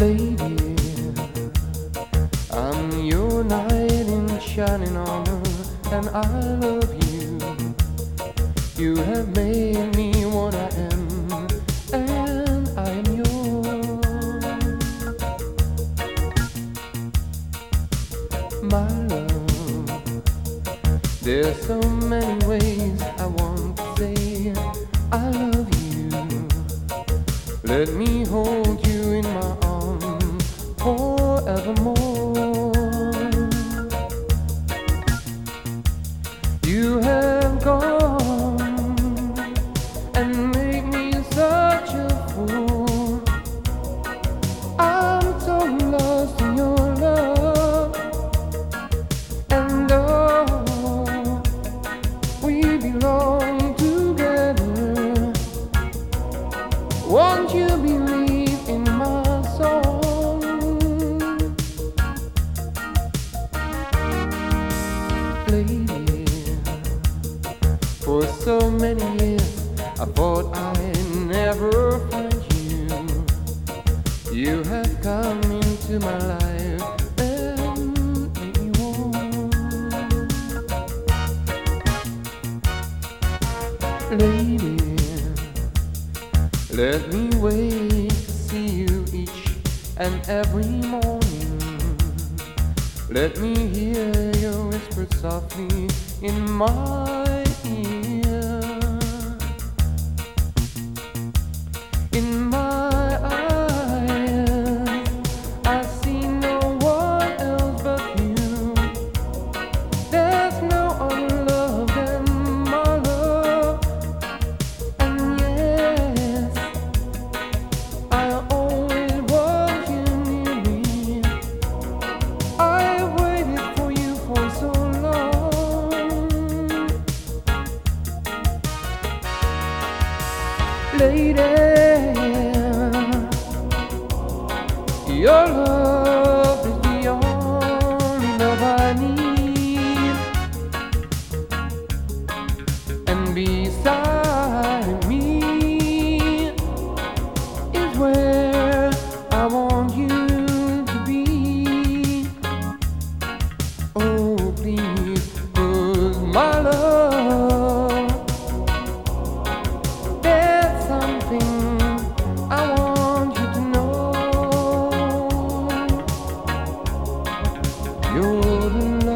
Lady, I'm your knight in shining armor, and I love you. You have made me what I am, and I am yours. My love, there's so many ways I want to say I love you. Let me hold forevermore. You have gone and made me such a fool. I'm so lost in your love, and oh, we belong together. Won't you believe Lady, for so many years I thought I'd never find you. You have come into my life and made me warm. Lady, let me wait to see you each and every morning. Let me hear your whisper softly in my Lady, your love is the only love I need. And beside me is where I want you to be. Oh, please, my love, You're the.